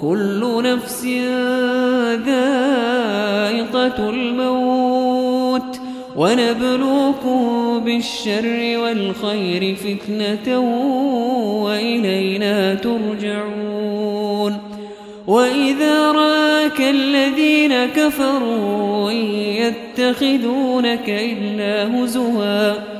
كل نفس ذائقة الموت ونبلوكم بالشر والخير فتنة وإلينا ترجعون وإذا راك الذين كفروا يتخذونك إلا هزوا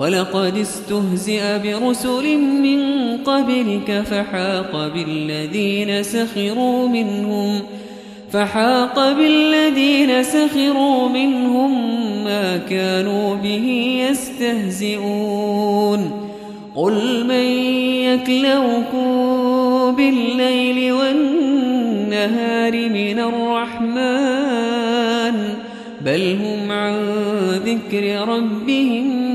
ولقد استهزئ برسل من قبلك فحاق بالذين سخروا منهم فحاق بالذين سخروا منهم ما كانوا به يستهزئون قل من يكلوكم بالليل والنهار من الرحمن بل هم عن ذكر ربهم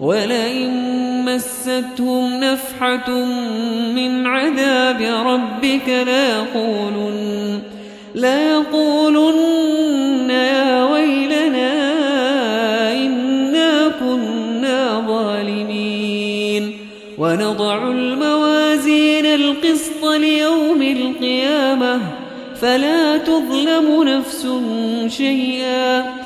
ولئن مستهم نفحة من عذاب ربك ليقولن ليقولن يا ويلنا إنا كنا ظالمين. ونضع الموازين القسط ليوم القيامة. فلا تظلم نفس شيئا.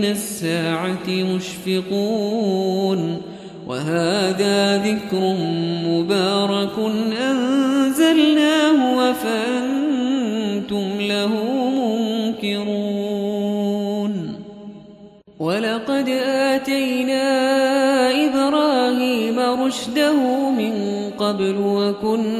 من الساعة مشفقون وهذا ذكر مبارك أنزلناه وفأنتم له منكرون ولقد آتينا إبراهيم رشده من قبل وكنا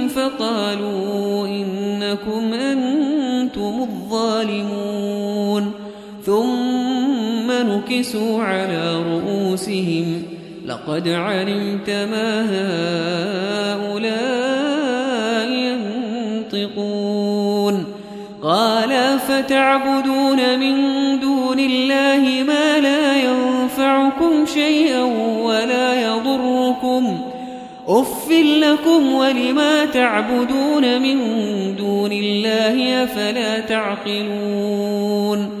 ثم نكسوا على رؤوسهم لقد علمت ما هؤلاء ينطقون قال فتعبدون من دون الله ما لا ينفعكم شيئا ولا يضركم أف لكم ولما تعبدون من دون الله أفلا تعقلون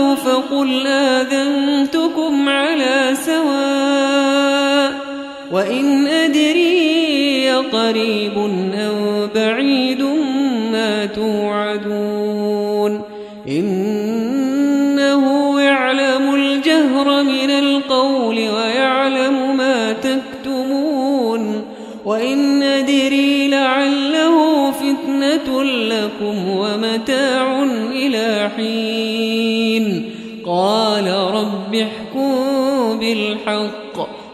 تولوا فقل آذنتكم على سواء وإن أدري قريب أو بعيد ما توعدون إنه يعلم الجهر من القول ويعلم ما تكتمون وإن أدري لعله فتنة لكم ومتاع إلى حين